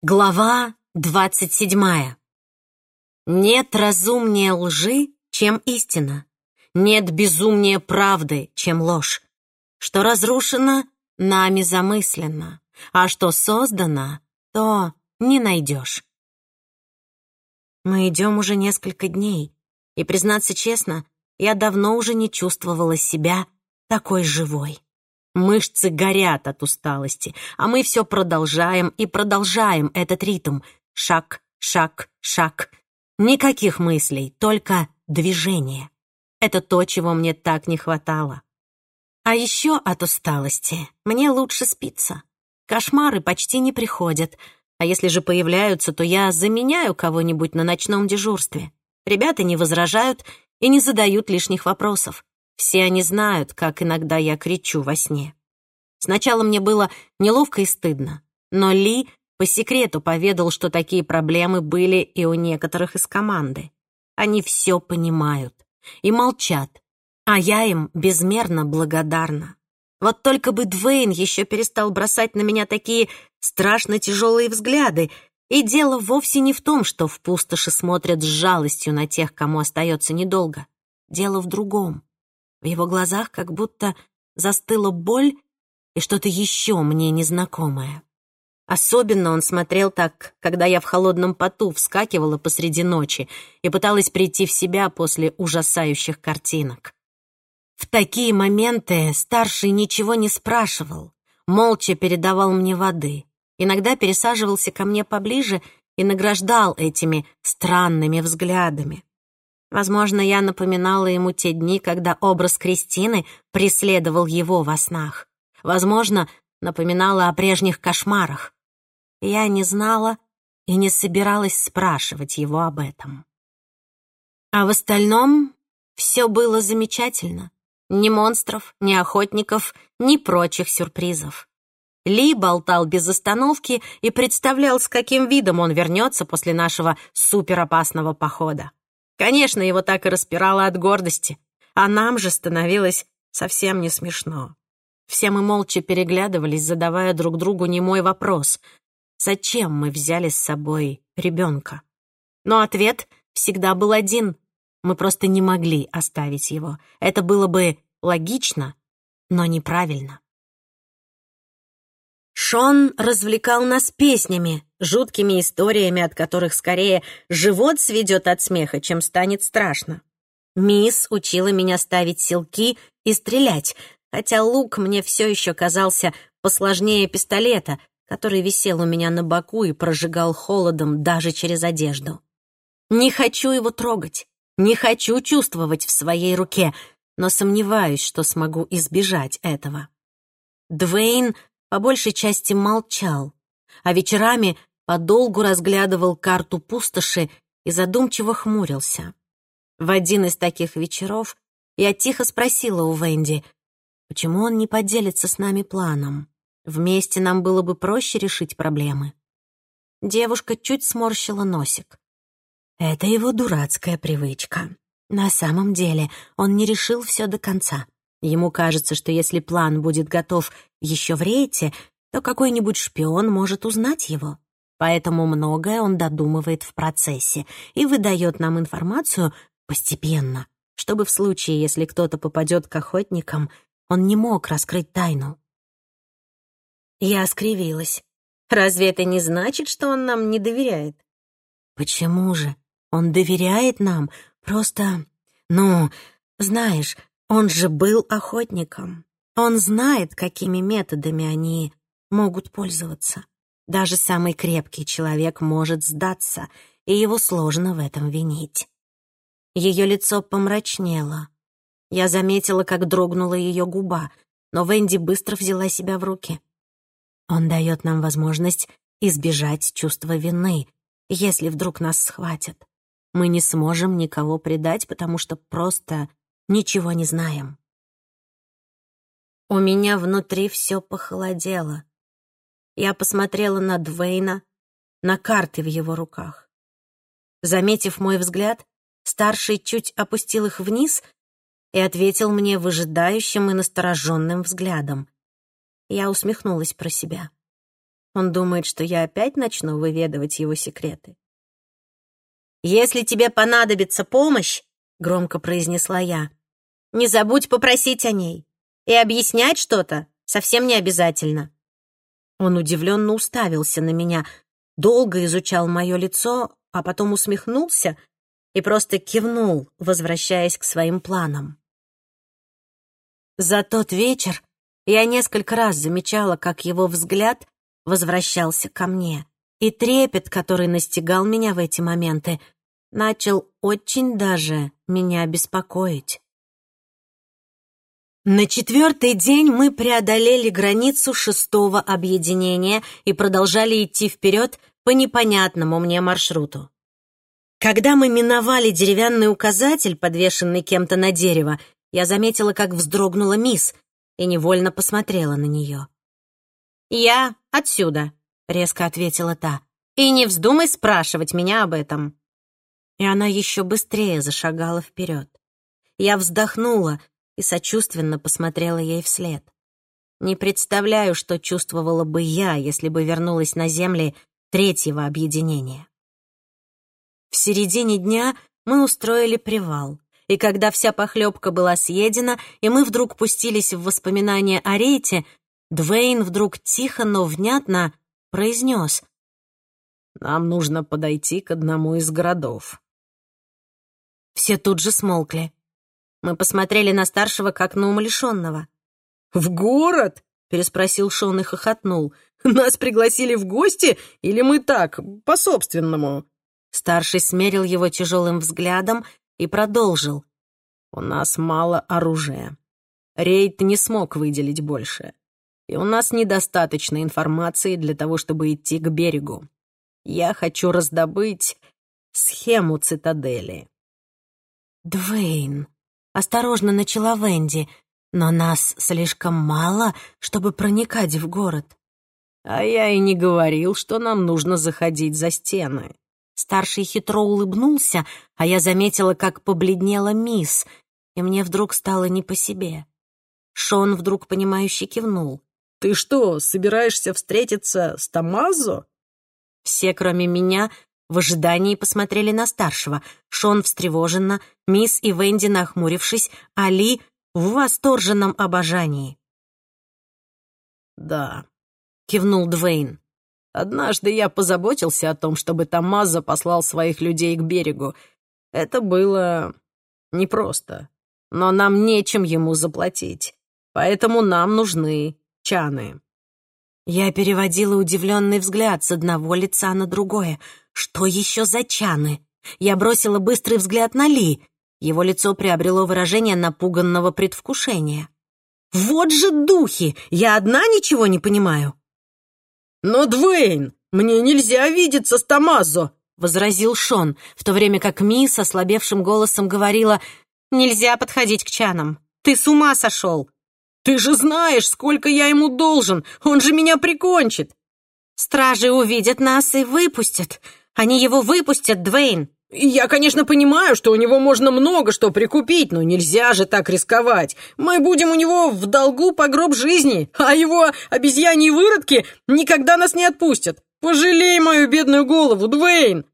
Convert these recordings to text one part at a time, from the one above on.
Глава двадцать седьмая. Нет разумнее лжи, чем истина. Нет безумнее правды, чем ложь. Что разрушено, нами замысленно, а что создано, то не найдешь. Мы идем уже несколько дней, и, признаться честно, я давно уже не чувствовала себя такой живой. Мышцы горят от усталости, а мы все продолжаем и продолжаем этот ритм. Шаг, шаг, шаг. Никаких мыслей, только движение. Это то, чего мне так не хватало. А еще от усталости мне лучше спится. Кошмары почти не приходят, а если же появляются, то я заменяю кого-нибудь на ночном дежурстве. Ребята не возражают и не задают лишних вопросов. Все они знают, как иногда я кричу во сне. Сначала мне было неловко и стыдно, но Ли по секрету поведал, что такие проблемы были и у некоторых из команды. Они все понимают и молчат, а я им безмерно благодарна. Вот только бы Двейн еще перестал бросать на меня такие страшно тяжелые взгляды, и дело вовсе не в том, что в пустоши смотрят с жалостью на тех, кому остается недолго. Дело в другом. В его глазах как будто застыла боль и что-то еще мне незнакомое. Особенно он смотрел так, когда я в холодном поту вскакивала посреди ночи и пыталась прийти в себя после ужасающих картинок. В такие моменты старший ничего не спрашивал, молча передавал мне воды, иногда пересаживался ко мне поближе и награждал этими странными взглядами. Возможно, я напоминала ему те дни, когда образ Кристины преследовал его во снах. Возможно, напоминала о прежних кошмарах. Я не знала и не собиралась спрашивать его об этом. А в остальном все было замечательно. Ни монстров, ни охотников, ни прочих сюрпризов. Ли болтал без остановки и представлял, с каким видом он вернется после нашего суперопасного похода. Конечно, его так и распирало от гордости, а нам же становилось совсем не смешно. Все мы молча переглядывались, задавая друг другу немой вопрос. Зачем мы взяли с собой ребенка? Но ответ всегда был один. Мы просто не могли оставить его. Это было бы логично, но неправильно. Шон развлекал нас песнями, жуткими историями, от которых скорее живот сведет от смеха, чем станет страшно. Мисс учила меня ставить силки и стрелять, хотя лук мне все еще казался посложнее пистолета, который висел у меня на боку и прожигал холодом даже через одежду. Не хочу его трогать, не хочу чувствовать в своей руке, но сомневаюсь, что смогу избежать этого. Двейн по большей части молчал, а вечерами подолгу разглядывал карту пустоши и задумчиво хмурился. В один из таких вечеров я тихо спросила у Венди, почему он не поделится с нами планом. Вместе нам было бы проще решить проблемы. Девушка чуть сморщила носик. Это его дурацкая привычка. На самом деле он не решил все до конца. Ему кажется, что если план будет готов еще в рейте, то какой-нибудь шпион может узнать его. Поэтому многое он додумывает в процессе и выдает нам информацию постепенно, чтобы в случае, если кто-то попадет к охотникам, он не мог раскрыть тайну. Я скривилась. Разве это не значит, что он нам не доверяет? Почему же? Он доверяет нам, просто... Ну, знаешь, он же был охотником. Он знает, какими методами они могут пользоваться. Даже самый крепкий человек может сдаться, и его сложно в этом винить. Ее лицо помрачнело. Я заметила, как дрогнула ее губа, но Венди быстро взяла себя в руки. Он дает нам возможность избежать чувства вины, если вдруг нас схватят. Мы не сможем никого предать, потому что просто ничего не знаем. У меня внутри все похолодело. Я посмотрела на Двейна, на карты в его руках. Заметив мой взгляд, старший чуть опустил их вниз и ответил мне выжидающим и настороженным взглядом. Я усмехнулась про себя. Он думает, что я опять начну выведывать его секреты. «Если тебе понадобится помощь», — громко произнесла я, «не забудь попросить о ней. И объяснять что-то совсем не обязательно». Он удивленно уставился на меня, долго изучал мое лицо, а потом усмехнулся и просто кивнул, возвращаясь к своим планам. За тот вечер я несколько раз замечала, как его взгляд возвращался ко мне, и трепет, который настигал меня в эти моменты, начал очень даже меня беспокоить. На четвертый день мы преодолели границу шестого объединения и продолжали идти вперед по непонятному мне маршруту. Когда мы миновали деревянный указатель, подвешенный кем-то на дерево, я заметила, как вздрогнула мисс, и невольно посмотрела на нее. «Я отсюда», — резко ответила та. «И не вздумай спрашивать меня об этом». И она еще быстрее зашагала вперед. Я вздохнула и сочувственно посмотрела ей вслед. Не представляю, что чувствовала бы я, если бы вернулась на земли третьего объединения. В середине дня мы устроили привал, и когда вся похлебка была съедена, и мы вдруг пустились в воспоминания о рейте, Двейн вдруг тихо, но внятно произнес «Нам нужно подойти к одному из городов». Все тут же смолкли. Мы посмотрели на старшего как на умалишенного. «В город?» — переспросил Шон и хохотнул. «Нас пригласили в гости или мы так, по-собственному?» Старший смерил его тяжелым взглядом и продолжил. «У нас мало оружия. Рейд не смог выделить больше. И у нас недостаточно информации для того, чтобы идти к берегу. Я хочу раздобыть схему цитадели». «Двейн», — осторожно начала Венди, «но нас слишком мало, чтобы проникать в город». «А я и не говорил, что нам нужно заходить за стены», Старший хитро улыбнулся, а я заметила, как побледнела мисс, и мне вдруг стало не по себе. Шон вдруг понимающе кивнул. «Ты что, собираешься встретиться с Тамазо?» Все, кроме меня, в ожидании посмотрели на старшего. Шон встревоженно, мисс и Венди нахмурившись, Али в восторженном обожании. «Да», — кивнул Двейн. Однажды я позаботился о том, чтобы Тамаза послал своих людей к берегу. Это было непросто, но нам нечем ему заплатить, поэтому нам нужны чаны». Я переводила удивленный взгляд с одного лица на другое. Что еще за чаны? Я бросила быстрый взгляд на Ли. Его лицо приобрело выражение напуганного предвкушения. «Вот же духи! Я одна ничего не понимаю!» «Но, Двейн, мне нельзя видеться с Томазо!» — возразил Шон, в то время как Ми с ослабевшим голосом говорила «Нельзя подходить к чанам. Ты с ума сошел!» «Ты же знаешь, сколько я ему должен! Он же меня прикончит!» «Стражи увидят нас и выпустят. Они его выпустят, Двейн!» «Я, конечно, понимаю, что у него можно много что прикупить, но нельзя же так рисковать. Мы будем у него в долгу по гроб жизни, а его обезьяньи выродки никогда нас не отпустят. Пожалей мою бедную голову, Дуэйн!»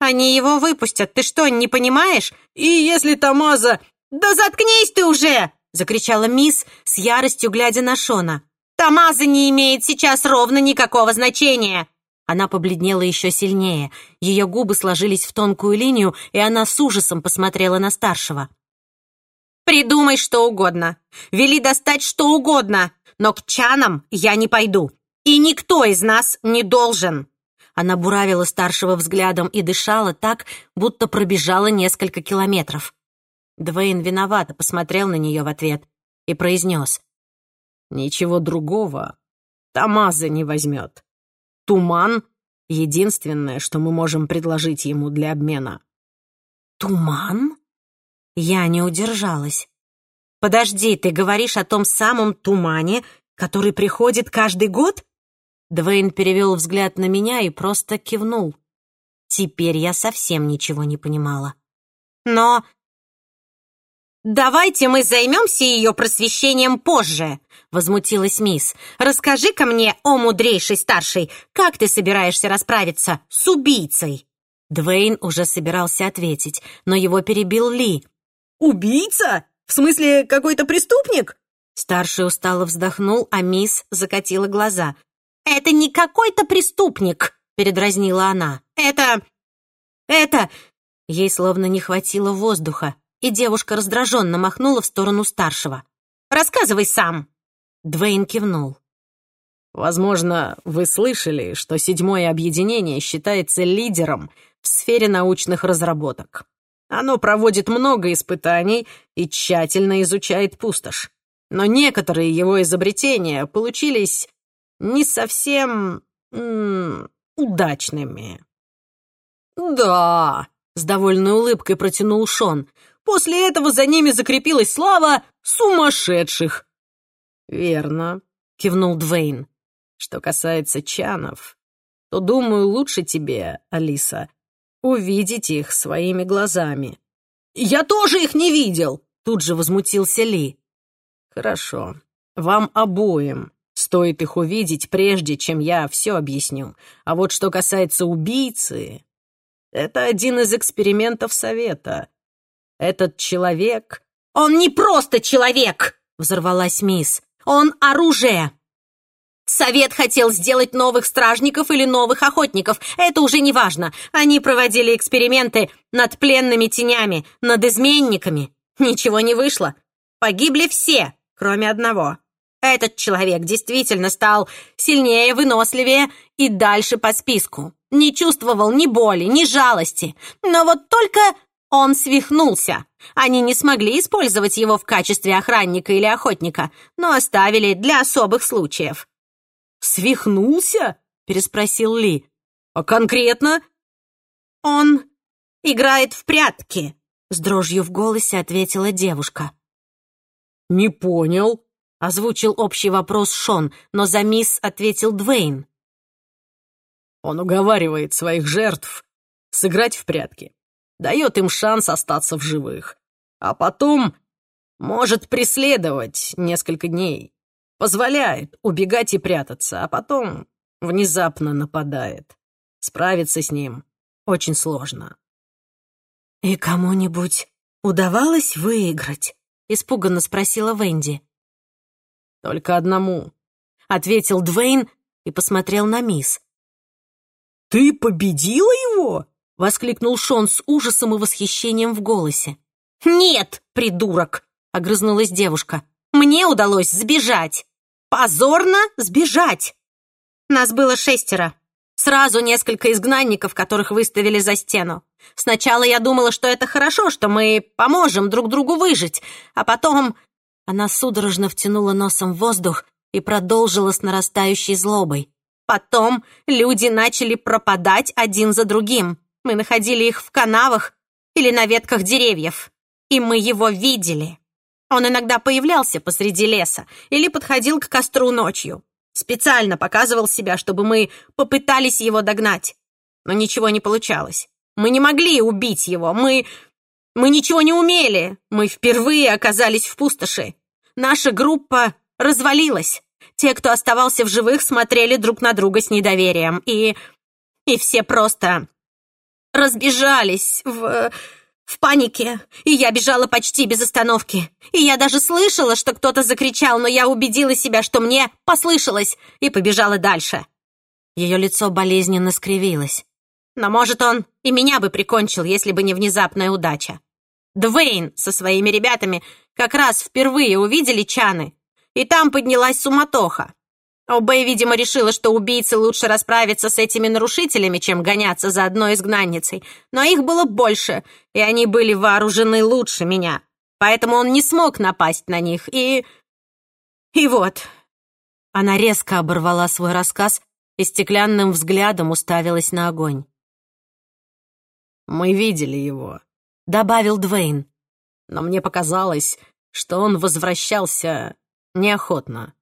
«Они его выпустят, ты что, не понимаешь? И если Тамаза...» «Да заткнись ты уже!» — закричала мисс с яростью, глядя на Шона. «Тамаза не имеет сейчас ровно никакого значения!» Она побледнела еще сильнее. Ее губы сложились в тонкую линию, и она с ужасом посмотрела на старшего. «Придумай что угодно. Вели достать что угодно. Но к чанам я не пойду. И никто из нас не должен». Она буравила старшего взглядом и дышала так, будто пробежала несколько километров. Двейн виновато посмотрел на нее в ответ и произнес. «Ничего другого Тамаза не возьмет. Туман — единственное, что мы можем предложить ему для обмена». «Туман?» Я не удержалась. «Подожди, ты говоришь о том самом тумане, который приходит каждый год?» Двейн перевел взгляд на меня и просто кивнул. Теперь я совсем ничего не понимала. «Но давайте мы займемся ее просвещением позже», — возмутилась мисс. «Расскажи-ка мне, о мудрейший старший, как ты собираешься расправиться с убийцей?» Двейн уже собирался ответить, но его перебил Ли. «Убийца? В смысле, какой-то преступник?» Старший устало вздохнул, а мисс закатила глаза. «Это не какой-то преступник!» — передразнила она. «Это... это...» Ей словно не хватило воздуха, и девушка раздраженно махнула в сторону старшего. «Рассказывай сам!» Двейн кивнул. «Возможно, вы слышали, что седьмое объединение считается лидером в сфере научных разработок. Оно проводит много испытаний и тщательно изучает пустошь. Но некоторые его изобретения получились не совсем удачными. «Да», — с довольной улыбкой протянул Шон, «после этого за ними закрепилась слава сумасшедших». «Верно», — кивнул Двейн. «Что касается чанов, то, думаю, лучше тебе, Алиса, увидеть их своими глазами». «Я тоже их не видел!» — тут же возмутился Ли. «Хорошо. Вам обоим стоит их увидеть, прежде чем я все объясню. А вот что касается убийцы, это один из экспериментов Совета. Этот человек...» «Он не просто человек!» — взорвалась мисс. «Он оружие!» Совет хотел сделать новых стражников или новых охотников. Это уже не важно. Они проводили эксперименты над пленными тенями, над изменниками. Ничего не вышло. Погибли все, кроме одного. Этот человек действительно стал сильнее, выносливее и дальше по списку. Не чувствовал ни боли, ни жалости. Но вот только он свихнулся. Они не смогли использовать его в качестве охранника или охотника, но оставили для особых случаев. «Свихнулся?» — переспросил Ли. «А конкретно?» «Он играет в прятки», — с дрожью в голосе ответила девушка. «Не понял», — озвучил общий вопрос Шон, но за мисс ответил Двейн. «Он уговаривает своих жертв сыграть в прятки, дает им шанс остаться в живых, а потом может преследовать несколько дней позволяет убегать и прятаться, а потом внезапно нападает. Справиться с ним очень сложно. «И кому-нибудь удавалось выиграть?» — испуганно спросила Венди. «Только одному», — ответил Двейн и посмотрел на мисс. «Ты победила его?» — воскликнул Шон с ужасом и восхищением в голосе. «Нет, придурок!» — огрызнулась девушка. «Мне удалось сбежать!» позорно сбежать. Нас было шестеро. Сразу несколько изгнанников, которых выставили за стену. Сначала я думала, что это хорошо, что мы поможем друг другу выжить, а потом... Она судорожно втянула носом в воздух и продолжила с нарастающей злобой. Потом люди начали пропадать один за другим. Мы находили их в канавах или на ветках деревьев. И мы его видели. Он иногда появлялся посреди леса или подходил к костру ночью. Специально показывал себя, чтобы мы попытались его догнать. Но ничего не получалось. Мы не могли убить его. Мы... Мы ничего не умели. Мы впервые оказались в пустоши. Наша группа развалилась. Те, кто оставался в живых, смотрели друг на друга с недоверием. И... И все просто разбежались в в панике, и я бежала почти без остановки. И я даже слышала, что кто-то закричал, но я убедила себя, что мне послышалось, и побежала дальше. Ее лицо болезненно скривилось. Но, может, он и меня бы прикончил, если бы не внезапная удача. Двейн со своими ребятами как раз впервые увидели Чаны, и там поднялась суматоха. Обэй, видимо, решила, что убийце лучше расправиться с этими нарушителями, чем гоняться за одной изгнанницей. Но их было больше, и они были вооружены лучше меня. Поэтому он не смог напасть на них, и... И вот... Она резко оборвала свой рассказ и стеклянным взглядом уставилась на огонь. «Мы видели его», — добавил Двейн. «Но мне показалось, что он возвращался неохотно».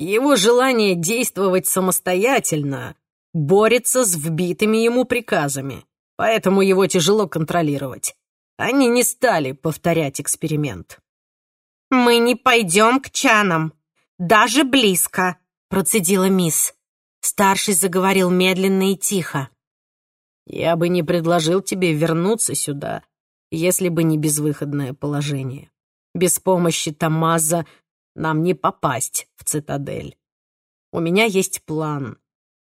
Его желание действовать самостоятельно борется с вбитыми ему приказами, поэтому его тяжело контролировать. они не стали повторять эксперимент. «Мы не пойдем к чанам, даже близко», — процедила мисс. Старший заговорил медленно и тихо. «Я бы не предложил тебе вернуться сюда, если бы не безвыходное положение. Без помощи Тамаза нам не попасть в цитадель. У меня есть план.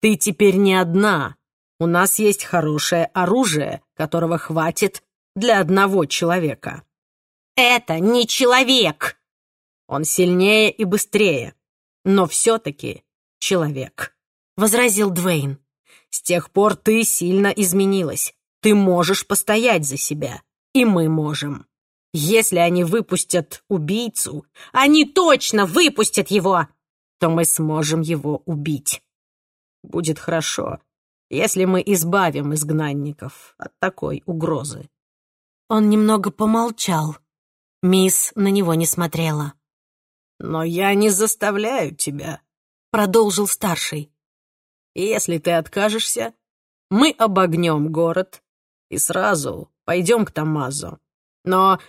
Ты теперь не одна. У нас есть хорошее оружие, которого хватит для одного человека. Это не человек. Он сильнее и быстрее, но все-таки человек, — возразил Двейн. С тех пор ты сильно изменилась. Ты можешь постоять за себя, и мы можем. Если они выпустят убийцу, они точно выпустят его, то мы сможем его убить. Будет хорошо, если мы избавим изгнанников от такой угрозы. Он немного помолчал. Мисс на него не смотрела. «Но я не заставляю тебя», — продолжил старший. «Если ты откажешься, мы обогнем город и сразу пойдем к Тамазу. Но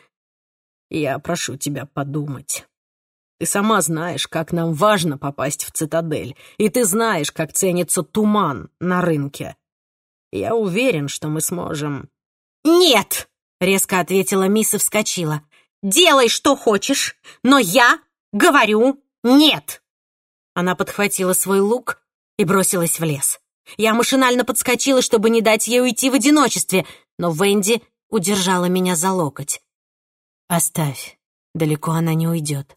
я прошу тебя подумать. Ты сама знаешь, как нам важно попасть в цитадель, и ты знаешь, как ценится туман на рынке. Я уверен, что мы сможем...» «Нет!» — резко ответила мисс и вскочила. «Делай, что хочешь, но я говорю нет!» Она подхватила свой лук и бросилась в лес. Я машинально подскочила, чтобы не дать ей уйти в одиночестве, но Венди удержала меня за локоть. Оставь, далеко она не уйдет.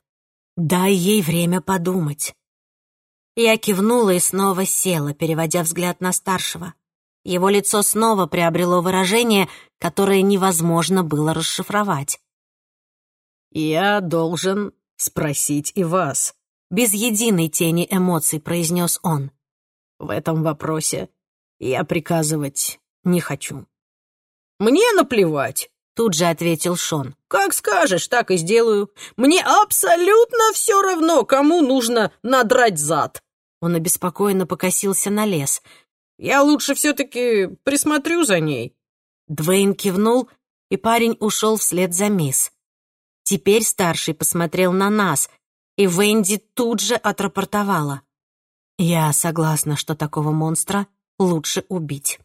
Дай ей время подумать. Я кивнула и снова села, переводя взгляд на старшего. Его лицо снова приобрело выражение, которое невозможно было расшифровать. «Я должен спросить и вас», — без единой тени эмоций произнес он. «В этом вопросе я приказывать не хочу». «Мне наплевать», Тут же ответил Шон. «Как скажешь, так и сделаю. Мне абсолютно все равно, кому нужно надрать зад». Он обеспокоенно покосился на лес. «Я лучше все-таки присмотрю за ней». Двейн кивнул, и парень ушел вслед за мисс. Теперь старший посмотрел на нас, и Венди тут же отрапортовала. «Я согласна, что такого монстра лучше убить».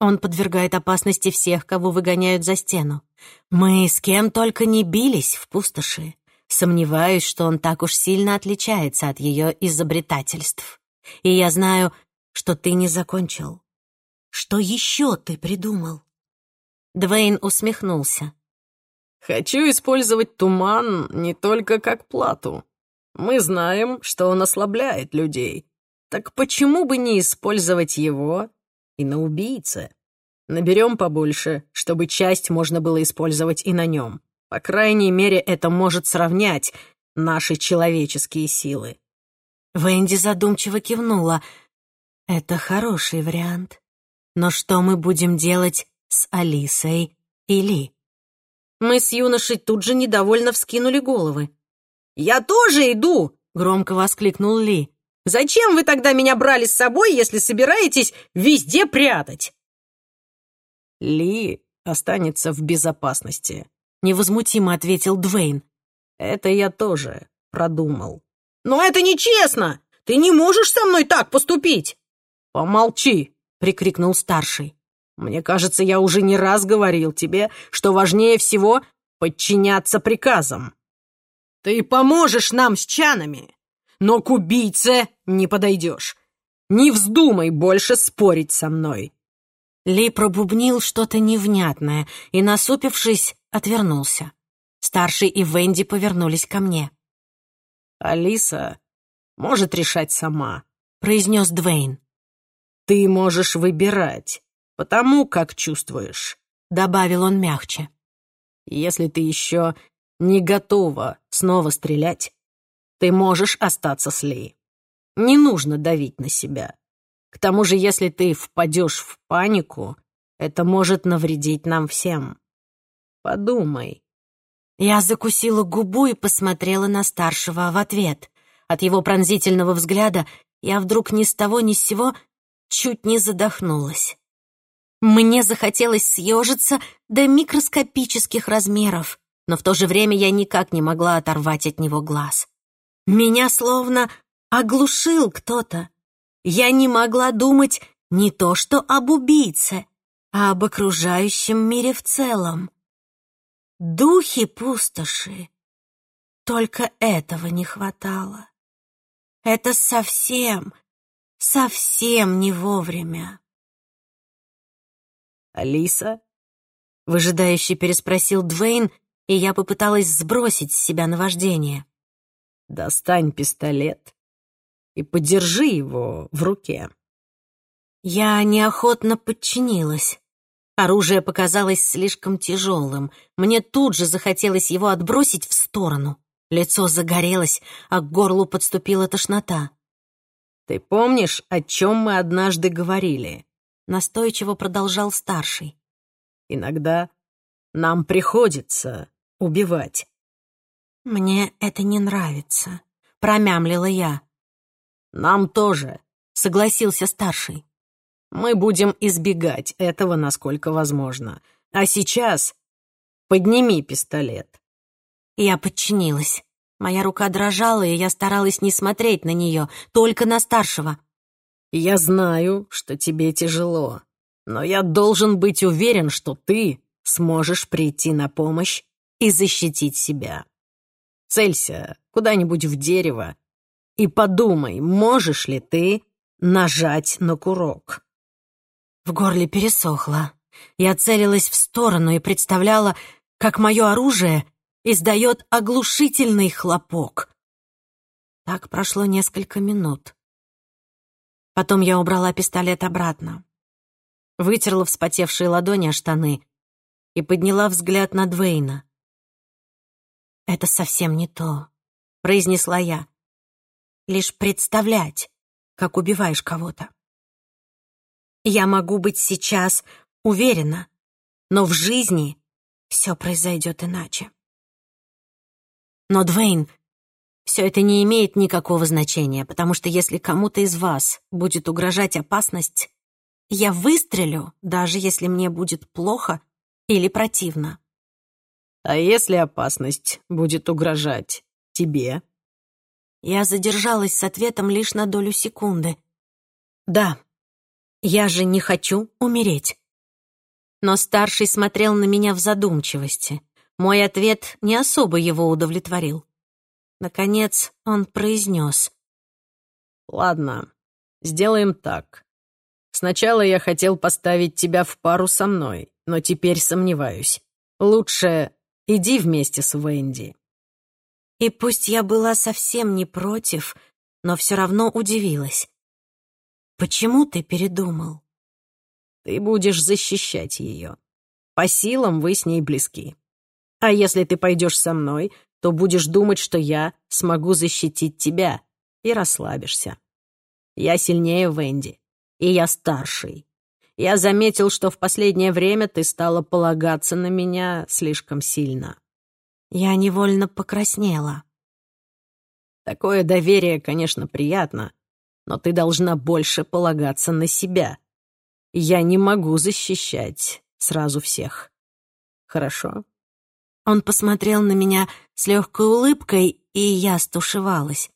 Он подвергает опасности всех, кого выгоняют за стену. Мы с кем только не бились в пустоши. Сомневаюсь, что он так уж сильно отличается от ее изобретательств. И я знаю, что ты не закончил. Что еще ты придумал?» Двейн усмехнулся. «Хочу использовать туман не только как плату. Мы знаем, что он ослабляет людей. Так почему бы не использовать его и на убийце. Наберем побольше, чтобы часть можно было использовать и на нем. По крайней мере, это может сравнять наши человеческие силы. Венди задумчиво кивнула. Это хороший вариант. Но что мы будем делать с Алисой и Ли? Мы с юношей тут же недовольно вскинули головы. «Я тоже иду!» — громко воскликнул Ли. Зачем вы тогда меня брали с собой, если собираетесь везде прятать?» «Ли останется в безопасности», — невозмутимо ответил Двейн. «Это я тоже продумал». «Но это нечестно! Ты не можешь со мной так поступить!» «Помолчи!» — прикрикнул старший. «Мне кажется, я уже не раз говорил тебе, что важнее всего подчиняться приказам». «Ты поможешь нам с чанами!» Но к убийце не подойдешь. Не вздумай больше спорить со мной». Ли пробубнил что-то невнятное и, насупившись, отвернулся. Старший и Венди повернулись ко мне. «Алиса может решать сама», — произнес Двейн. «Ты можешь выбирать, потому как чувствуешь», — добавил он мягче. «Если ты еще не готова снова стрелять, ты можешь остаться с Ли. Не нужно давить на себя. К тому же, если ты впадешь в панику, это может навредить нам всем. Подумай. Я закусила губу и посмотрела на старшего в ответ. От его пронзительного взгляда я вдруг ни с того ни с сего чуть не задохнулась. Мне захотелось съежиться до микроскопических размеров, но в то же время я никак не могла оторвать от него глаз. Меня словно оглушил кто-то. Я не могла думать не то что об убийце, а об окружающем мире в целом. Духи пустоши. Только этого не хватало. Это совсем, совсем не вовремя. «Алиса?» — выжидающе переспросил Двейн, и я попыталась сбросить с себя наваждение. «Достань пистолет и подержи его в руке». Я неохотно подчинилась. Оружие показалось слишком тяжелым. Мне тут же захотелось его отбросить в сторону. Лицо загорелось, а к горлу подступила тошнота. «Ты помнишь, о чем мы однажды говорили?» Настойчиво продолжал старший. «Иногда нам приходится убивать». «Мне это не нравится», — промямлила я. «Нам тоже», — согласился старший. Мы будем избегать этого, насколько возможно. А сейчас подними пистолет». Я подчинилась. Моя рука дрожала, и я старалась не смотреть на нее, только на старшего. «Я знаю, что тебе тяжело, но я должен быть уверен, что ты сможешь прийти на помощь и защитить себя. Целься куда-нибудь в дерево и подумай, можешь ли ты нажать на курок. В горле пересохло. Я целилась в сторону и представляла, как мое оружие издает оглушительный хлопок. Так прошло несколько минут. Потом я убрала пистолет обратно, вытерла вспотевшие ладони о штаны и подняла взгляд на Двейна. «Это совсем не то», — произнесла я. «Лишь представлять, как убиваешь кого-то. Я могу быть сейчас уверена, но в жизни все произойдет иначе. Но, Двейн, все это не имеет никакого значения, потому что если кому-то из вас будет угрожать опасность, я выстрелю, даже если мне будет плохо или противно. А если опасность будет угрожать тебе? Я задержалась с ответом лишь на долю секунды. Да, я же не хочу умереть. Но старший смотрел на меня в задумчивости. Мой ответ не особо его удовлетворил. Наконец он произнес. «Ладно, сделаем так. Сначала я хотел поставить тебя в пару со мной, но теперь сомневаюсь. Лучше иди вместе с Венди». И пусть я была совсем не против, но все равно удивилась. Почему ты передумал? Ты будешь защищать ее. По силам вы с ней близки. А если ты пойдешь со мной, то будешь думать, что я смогу защитить тебя, и расслабишься. Я сильнее Венди, и я старший. Я заметил, что в последнее время ты стала полагаться на меня слишком сильно. Я невольно покраснела. Такое доверие, конечно, приятно, но ты должна больше полагаться на себя. Я не могу защищать сразу всех. Хорошо?» Он посмотрел на меня с легкой улыбкой, и я стушевалась.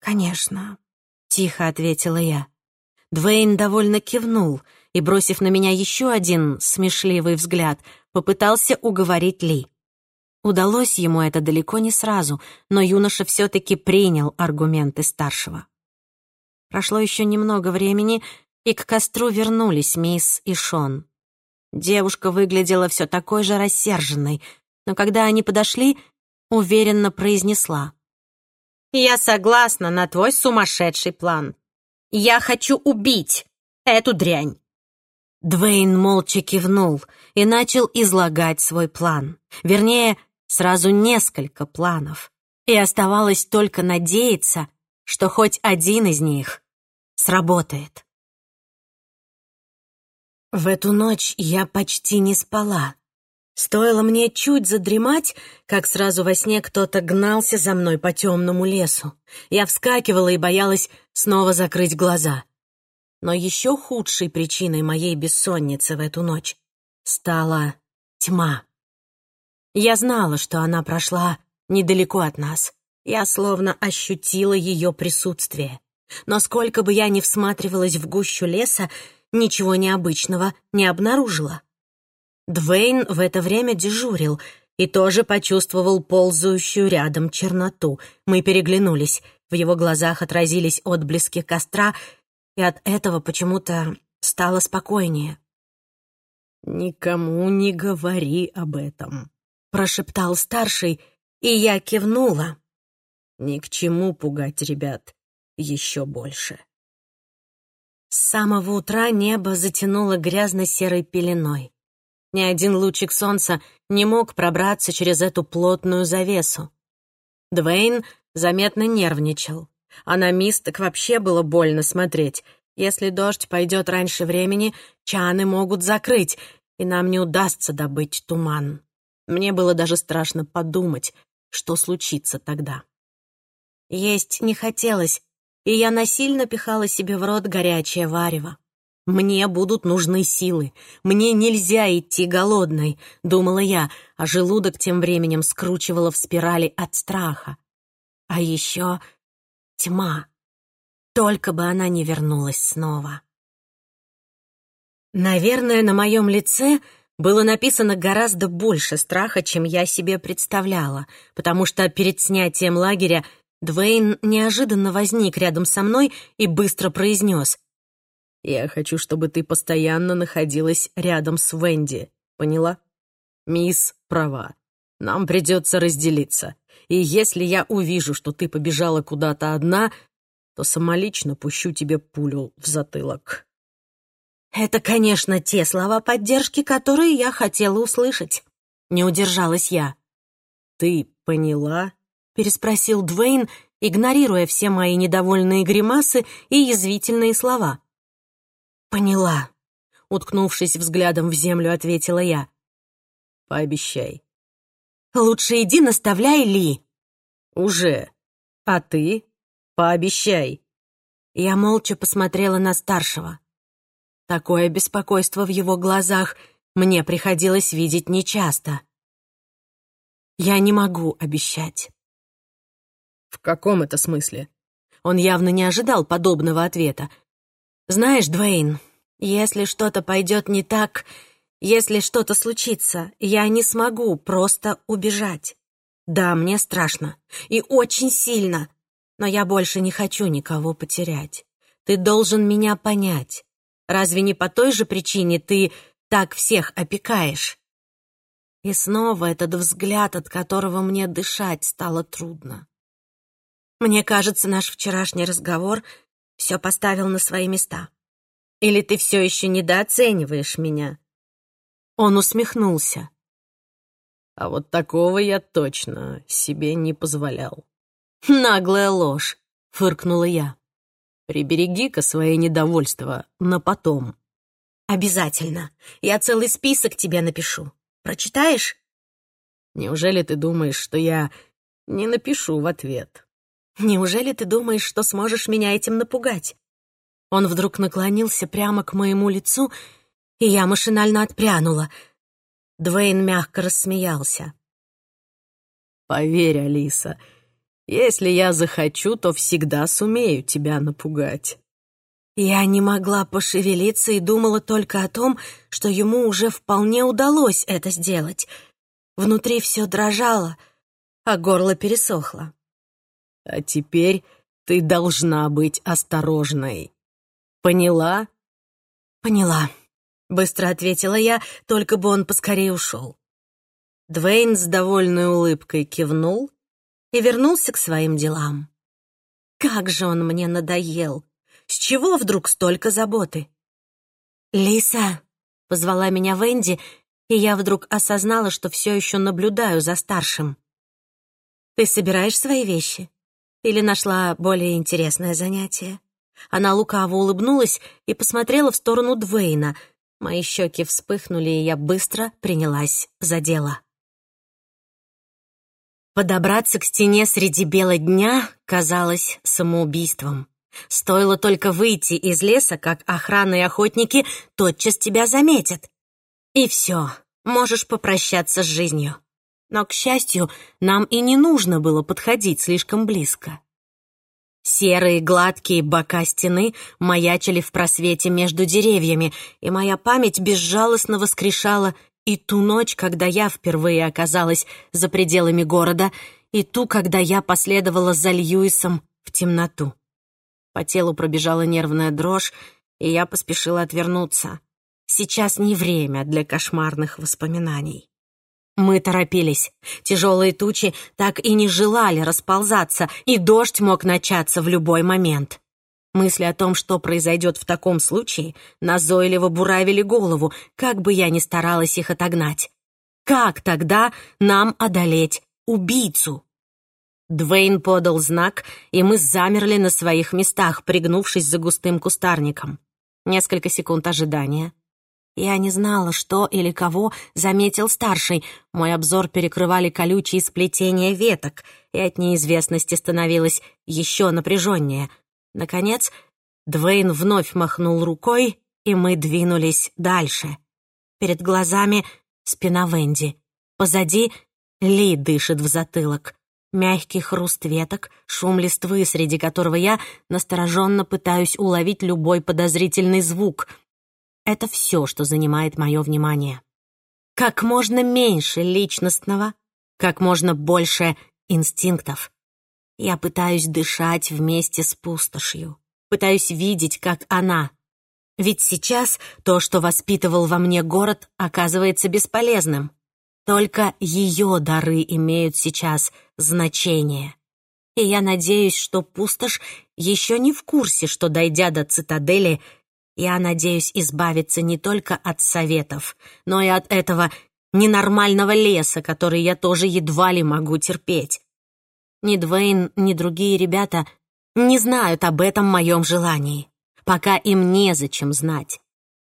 «Конечно», — тихо ответила я. Двейн довольно кивнул и, бросив на меня еще один смешливый взгляд, попытался уговорить Ли. Удалось ему это далеко не сразу, но юноша все-таки принял аргументы старшего. Прошло еще немного времени, и к костру вернулись мисс и Шон. Девушка выглядела все такой же рассерженной, но когда они подошли, уверенно произнесла. «Я согласна на твой сумасшедший план. Я хочу убить эту дрянь». Двейн молча кивнул и начал излагать свой план. Вернее, сразу несколько планов. И оставалось только надеяться, что хоть один из них сработает. В эту ночь я почти не спала. Стоило мне чуть задремать, как сразу во сне кто-то гнался за мной по темному лесу. Я вскакивала и боялась снова закрыть глаза. Но еще худшей причиной моей бессонницы в эту ночь стала тьма. Я знала, что она прошла недалеко от нас. Я словно ощутила ее присутствие. Но сколько бы я ни всматривалась в гущу леса, ничего необычного не обнаружила. Двейн в это время дежурил и тоже почувствовал ползающую рядом черноту. Мы переглянулись. В его глазах отразились отблески костра, и от этого почему-то стало спокойнее. «Никому не говори об этом», — прошептал старший, и я кивнула. «Ни к чему пугать ребят еще больше». С самого утра небо затянуло грязно-серой пеленой. Ни один лучик солнца не мог пробраться через эту плотную завесу. Двейн заметно нервничал, а на мисток вообще было больно смотреть. Если дождь пойдет раньше времени, чаны могут закрыть, и нам не удастся добыть туман. Мне было даже страшно подумать, что случится тогда. Есть не хотелось, и я насильно пихала себе в рот горячее варево. «Мне будут нужны силы. Мне нельзя идти голодной», — думала я, а желудок тем временем скручивала в спирали от страха. А еще тьма. Только бы она не вернулась снова. Наверное, на моем лице было написано гораздо больше страха, чем я себе представляла, потому что перед снятием лагеря Двейн неожиданно возник рядом со мной и быстро произнес. «Я хочу, чтобы ты постоянно находилась рядом с Венди, поняла? Мисс права. Нам придется разделиться. И если я увижу, что ты побежала куда-то одна, то самолично пущу тебе пулю в затылок». Это, конечно, те слова поддержки, которые я хотела услышать. Не удержалась я. «Ты поняла?» — переспросил Двейн, игнорируя все мои недовольные гримасы и язвительные слова. «Поняла», — уткнувшись взглядом в землю, ответила я. «Пообещай». «Лучше иди наставляй Ли». «Уже. А ты? Пообещай». Я молча посмотрела на старшего. Такое беспокойство в его глазах мне приходилось видеть нечасто. Я не могу обещать. В каком это смысле? Он явно не ожидал подобного ответа. Знаешь, Двейн, если что-то пойдет не так, если что-то случится, я не смогу просто убежать. Да, мне страшно. И очень сильно. Но я больше не хочу никого потерять. Ты должен меня понять. Разве не по той же причине ты так всех опекаешь? И снова этот взгляд, от которого мне дышать стало трудно. Мне кажется, наш вчерашний разговор все поставил на свои места. Или ты все еще недооцениваешь меня?» Он усмехнулся. «А вот такого я точно себе не позволял». «Наглая ложь», — фыркнула я. Прибереги-ка свои недовольства на потом. Обязательно. Я целый список тебе напишу. Прочитаешь? Неужели ты думаешь, что я не напишу в ответ? Неужели ты думаешь, что сможешь меня этим напугать? Он вдруг наклонился прямо к моему лицу, и я машинально отпрянула. Двейн мягко рассмеялся. «Поверь, Алиса, — если я захочу, то всегда сумею тебя напугать». Я не могла пошевелиться и думала только о том, что ему уже вполне удалось это сделать. Внутри все дрожало, а горло пересохло. «А теперь ты должна быть осторожной. Поняла?» «Поняла», — быстро ответила я, только бы он поскорее ушел. Двейн с довольной улыбкой кивнул и вернулся к своим делам. Как же он мне надоел! С чего вдруг столько заботы? «Лиса!» — позвала меня Венди, и я вдруг осознала, что все еще наблюдаю за старшим. «Ты собираешь свои вещи? Или нашла более интересное занятие?» Она лукаво улыбнулась и посмотрела в сторону Двейна. Мои щеки вспыхнули, и я быстро принялась за дело. Подобраться к стене среди бела дня казалось самоубийством. Стоило только выйти из леса, как охрана и охотники тотчас тебя заметят. И все, можешь попрощаться с жизнью. Но, к счастью, нам и не нужно было подходить слишком близко. Серые гладкие бока стены маячили в просвете между деревьями, и моя память безжалостно воскрешала и ту ночь, когда я впервые оказалась за пределами города, и ту, когда я последовала за Льюисом в темноту. По телу пробежала нервная дрожь, и я поспешила отвернуться. Сейчас не время для кошмарных воспоминаний. Мы торопились. Тяжелые тучи так и не желали расползаться, и дождь мог начаться в любой момент. Мысли о том, что произойдет в таком случае, назойливо буравили голову, как бы я ни старалась их отогнать. Как тогда нам одолеть убийцу? Двейн подал знак, и мы замерли на своих местах, пригнувшись за густым кустарником. Несколько секунд ожидания. Я не знала, что или кого заметил старший. Мой обзор перекрывали колючие сплетения веток, и от неизвестности становилось еще напряженнее. Наконец, Двейн вновь махнул рукой, и мы двинулись дальше. Перед глазами спина Венди. Позади Ли дышит в затылок. Мягкий хруст веток, шум листвы, среди которого я настороженно пытаюсь уловить любой подозрительный звук — это все, что занимает мое внимание. Как можно меньше личностного, как можно больше инстинктов. Я пытаюсь дышать вместе с пустошью, пытаюсь видеть, как она. Ведь сейчас то, что воспитывал во мне город, оказывается бесполезным. Только ее дары имеют сейчас значение. И я надеюсь, что пустошь еще не в курсе, что, дойдя до цитадели, я надеюсь избавиться не только от советов, но и от этого ненормального леса, который я тоже едва ли могу терпеть. Ни Двейн, ни другие ребята не знают об этом моем желании, пока им незачем знать.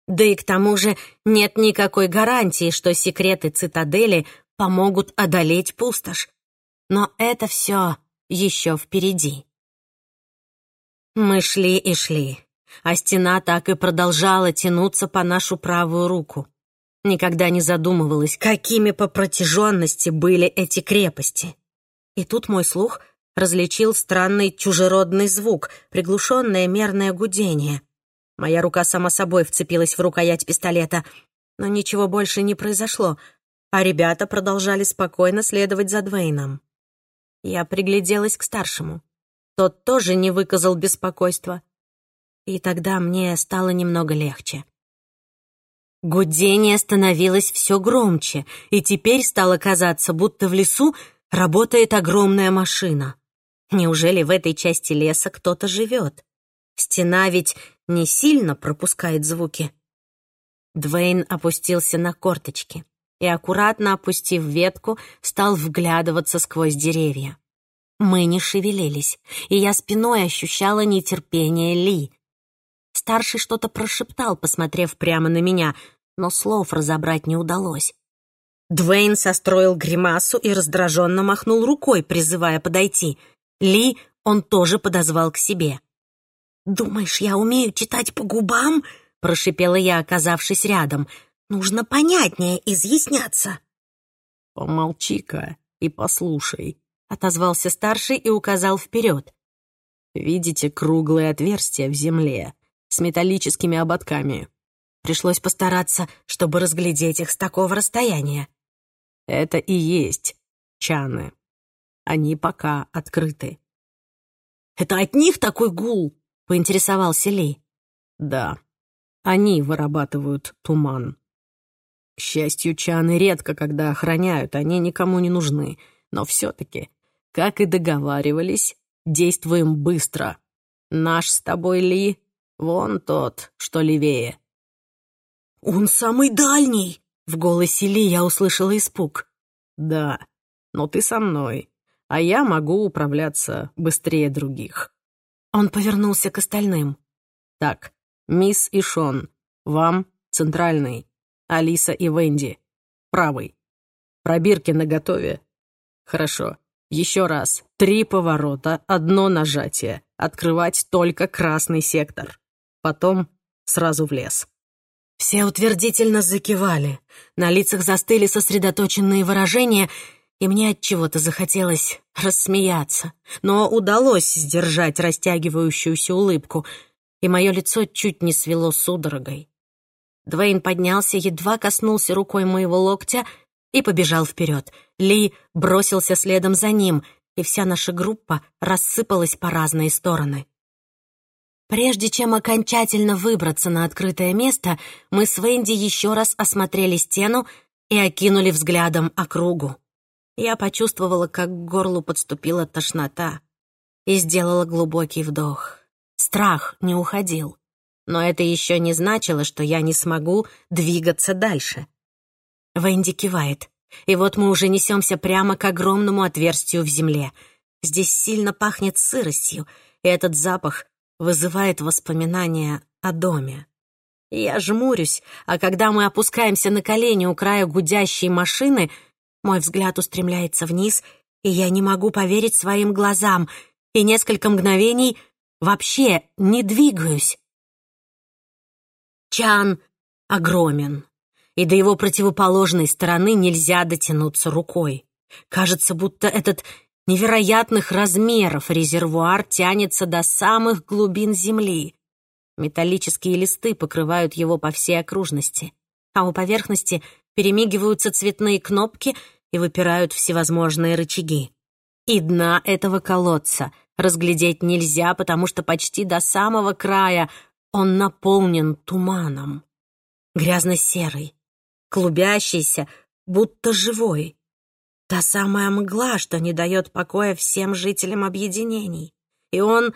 Да и к тому же нет никакой гарантии, что секреты цитадели помогут одолеть пустошь. Но это все еще впереди. Мы шли и шли а стена так и продолжала тянуться по нашу правую руку. Никогда не задумывалась, какими по протяженности были эти крепости. И тут мой слух различил странный чужеродный звук, приглушенное мерное гудение. Моя рука сама собой вцепилась в рукоять пистолета, но ничего больше не произошло, а ребята продолжали спокойно следовать за Двейном. Я пригляделась к старшему. Тот тоже не выказал беспокойства и тогда мне стало немного легче. Гудение становилось все громче, и теперь стало казаться, будто в лесу работает огромная машина. Неужели в этой части леса кто-то живет? Стена ведь не сильно пропускает звуки. Двейн опустился на корточки и, аккуратно опустив ветку, стал вглядываться сквозь деревья. Мы не шевелились, и я спиной ощущала нетерпение Ли. Старший что-то прошептал, посмотрев прямо на меня, но слов разобрать не удалось. Двейн состроил гримасу и раздраженно махнул рукой, призывая подойти. Ли он тоже подозвал к себе. «Думаешь, я умею читать по губам?» — прошипела я, оказавшись рядом. «Нужно понятнее изъясняться». «Помолчи-ка и послушай», — отозвался старший и указал вперед. «Видите круглые отверстия в земле? С металлическими ободками. Пришлось постараться, чтобы разглядеть их с такого расстояния. Это и есть чаны. Они пока открыты. «Это от них такой гул?» — поинтересовался Ли. «Да. Они вырабатывают туман. К счастью, чаны редко когда охраняют, они никому не нужны. Но все-таки, как и договаривались, действуем быстро. Наш с тобой Ли Вон тот, что левее». «Он самый дальний!» — в голосе Ли я услышала испуг. «Да, но ты со мной, а я могу управляться быстрее других». Он повернулся к остальным. «Так, мисс и Шон, вам центральный, Алиса и Венди, правый. Пробирки наготове. Хорошо. Еще раз. Три поворота, одно нажатие. открывать только красный сектор. Потом сразу в лес. Все утвердительно закивали. На лицах застыли сосредоточенные выражения, и мне от чего-то захотелось рассмеяться. Но удалось сдержать растягивающуюся улыбку, и мое лицо чуть не свело судорогой. Двейн поднялся, едва коснулся рукой моего локтя и побежал вперед. Ли бросился следом за ним, и вся наша группа рассыпалась по разные стороны. Прежде чем окончательно выбраться на открытое место, мы с Венди еще раз осмотрели стену и окинули взглядом округу. Я почувствовала, как к горлу подступила тошнота и сделала глубокий вдох. Страх не уходил, но это еще не значило, что я не смогу двигаться дальше. Венди кивает, и вот мы уже несемся прямо к огромному отверстию в земле. Здесь сильно пахнет сыростью, и этот запах вызывает воспоминания о доме. Я жмурюсь, а когда мы опускаемся на колени у края гудящей машины, мой взгляд устремляется вниз, и я не могу поверить своим глазам, и несколько мгновений вообще не двигаюсь. Чан огромен, и до его противоположной стороны нельзя дотянуться рукой. Кажется, будто этот невероятных размеров резервуар тянется до самых глубин земли. Металлические листы покрывают его по всей окружности, а у поверхности перемигиваются цветные кнопки и выпирают всевозможные рычаги. И дна этого колодца разглядеть нельзя, потому что почти до самого края он наполнен туманом. Грязно-серый, клубящийся, будто живой. Та самая мгла, что не дает покоя всем жителям объединений. И он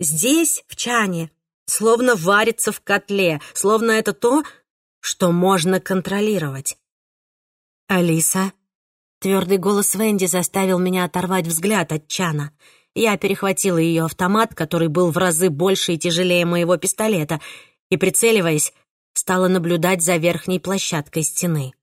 здесь, в чане, словно варится в котле, словно это то, что можно контролировать. «Алиса?» Твердый голос Венди заставил меня оторвать взгляд от чана. Я перехватила ее автомат, который был в разы больше и тяжелее моего пистолета, и, прицеливаясь, стала наблюдать за верхней площадкой стены.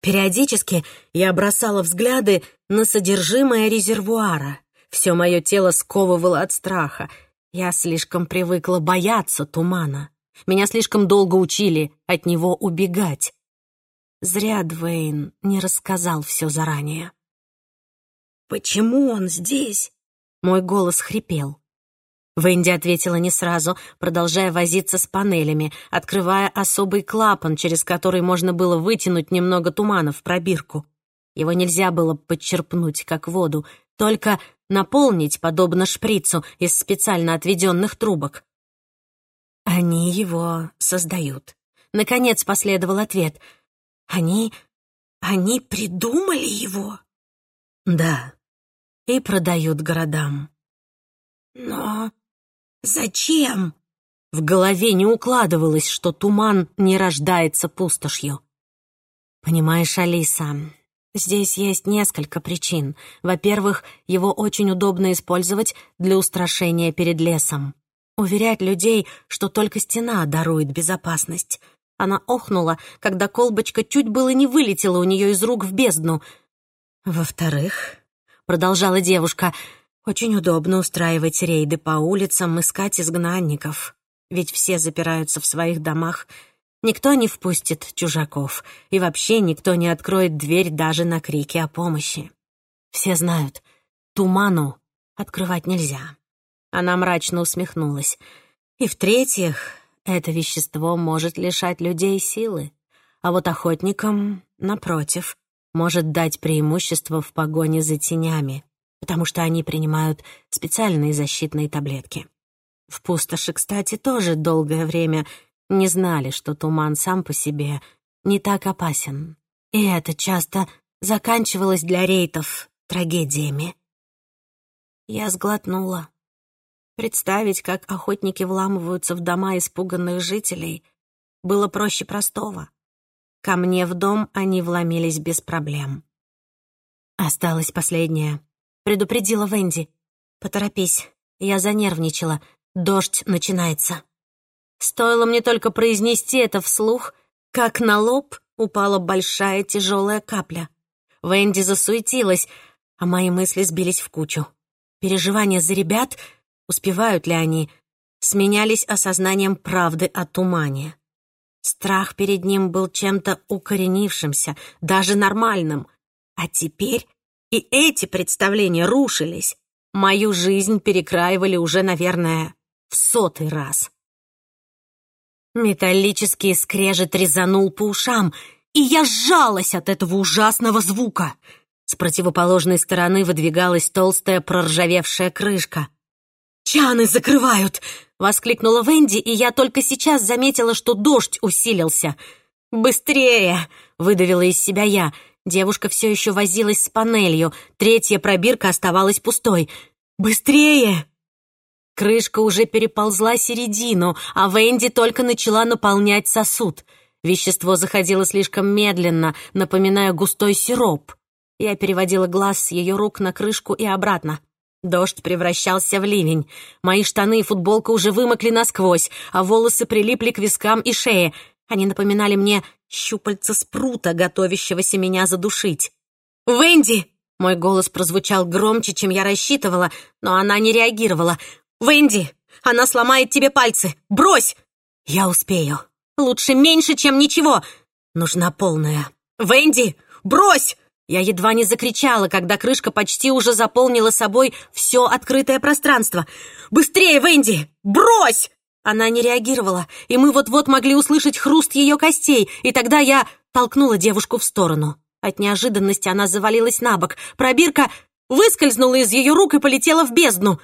Периодически я бросала взгляды на содержимое резервуара. Все мое тело сковывало от страха. Я слишком привыкла бояться тумана. Меня слишком долго учили от него убегать. Зря Двейн не рассказал все заранее. «Почему он здесь?» Мой голос хрипел. Венди ответила не сразу, продолжая возиться с панелями, открывая особый клапан, через который можно было вытянуть немного тумана в пробирку. Его нельзя было подчерпнуть, как воду, только наполнить, подобно шприцу, из специально отведенных трубок. Они его создают. Наконец последовал ответ. Они... они придумали его? Да. И продают городам. Но Зачем? В голове не укладывалось, что туман не рождается пустошью. Понимаешь, Алиса, здесь есть несколько причин. Во-первых, его очень удобно использовать для устрашения перед лесом. Уверять людей, что только стена дарует безопасность. Она охнула, когда колбочка чуть было не вылетела у нее из рук в бездну. Во-вторых, продолжала девушка, — очень удобно устраивать рейды по улицам, искать изгнанников. Ведь все запираются в своих домах. Никто не впустит чужаков. И вообще никто не откроет дверь даже на крики о помощи. Все знают, туману открывать нельзя. Она мрачно усмехнулась. И в-третьих, это вещество может лишать людей силы. А вот охотникам, напротив, может дать преимущество в погоне за тенями потому что они принимают специальные защитные таблетки. В пустоши, кстати, тоже долгое время не знали, что туман сам по себе не так опасен. И это часто заканчивалось для рейтов трагедиями. Я сглотнула. Представить, как охотники вламываются в дома испуганных жителей, было проще простого. Ко мне в дом они вломились без проблем. Осталось последнее предупредила Венди. «Поторопись, я занервничала. Дождь начинается». Стоило мне только произнести это вслух, как на лоб упала большая тяжелая капля. Венди засуетилась, а мои мысли сбились в кучу. Переживания за ребят успевают ли они, сменялись осознанием правды о тумане. Страх перед ним был чем-то укоренившимся, даже нормальным. А теперь и эти представления рушились. Мою жизнь перекраивали уже, наверное, в сотый раз. Металлический скрежет резанул по ушам, и я сжалась от этого ужасного звука. С противоположной стороны выдвигалась толстая проржавевшая крышка. «Чаны закрывают!» — воскликнула Венди, и я только сейчас заметила, что дождь усилился. «Быстрее!» — выдавила из себя я. Девушка все еще возилась с панелью, третья пробирка оставалась пустой. «Быстрее!» Крышка уже переползла середину, а Венди только начала наполнять сосуд. Вещество заходило слишком медленно, напоминая густой сироп. Я переводила глаз с ее рук на крышку и обратно. Дождь превращался в ливень. Мои штаны и футболка уже вымокли насквозь, а волосы прилипли к вискам и шее. Они напоминали мне щупальца спрута, готовящегося меня задушить. «Венди!» Мой голос прозвучал громче, чем я рассчитывала, но она не реагировала. «Венди, она сломает тебе пальцы! Брось!» «Я успею. Лучше меньше, чем ничего. Нужна полная. Венди, брось!» Я едва не закричала, когда крышка почти уже заполнила собой все открытое пространство. «Быстрее, Венди! Брось!» Она не реагировала, и мы вот-вот могли услышать хруст ее костей, и тогда я толкнула девушку в сторону. От неожиданности она завалилась на бок. Пробирка выскользнула из ее рук и полетела в бездну.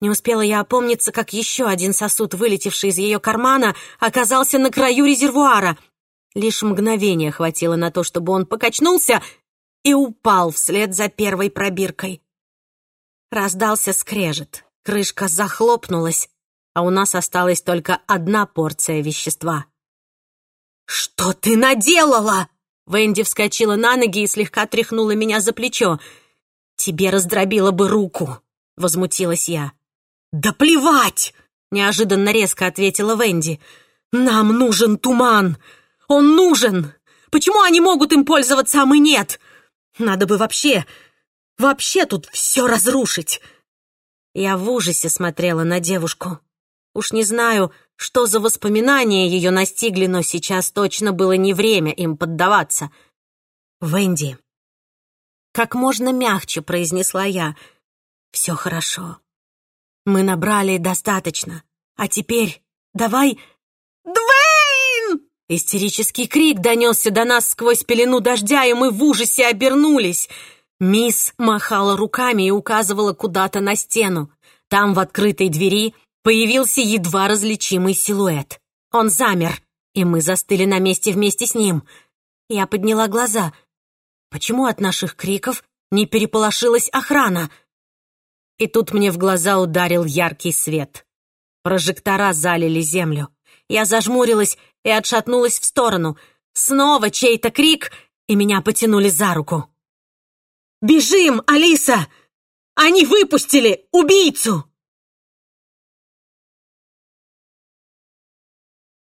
Не успела я опомниться, как еще один сосуд, вылетевший из ее кармана, оказался на краю резервуара. Лишь мгновение хватило на то, чтобы он покачнулся и упал вслед за первой пробиркой. Раздался скрежет, крышка захлопнулась, а у нас осталась только одна порция вещества. «Что ты наделала?» Венди вскочила на ноги и слегка тряхнула меня за плечо. «Тебе раздробила бы руку», — возмутилась я. «Да плевать!» — неожиданно резко ответила Венди. «Нам нужен туман! Он нужен! Почему они могут им пользоваться, а мы нет? Надо бы вообще, вообще тут все разрушить!» Я в ужасе смотрела на девушку. Уж не знаю, что за воспоминания ее настигли, но сейчас точно было не время им поддаваться. «Венди!» Как можно мягче произнесла я. «Все хорошо. Мы набрали достаточно. А теперь давай... «Двейн!» Истерический крик донесся до нас сквозь пелену дождя, и мы в ужасе обернулись. Мисс махала руками и указывала куда-то на стену. Там, в открытой двери, появился едва различимый силуэт. Он замер, и мы застыли на месте вместе с ним. Я подняла глаза. Почему от наших криков не переполошилась охрана? И тут мне в глаза ударил яркий свет. Прожектора залили землю. Я зажмурилась и отшатнулась в сторону. Снова чей-то крик, и меня потянули за руку. «Бежим, Алиса! Они выпустили убийцу!»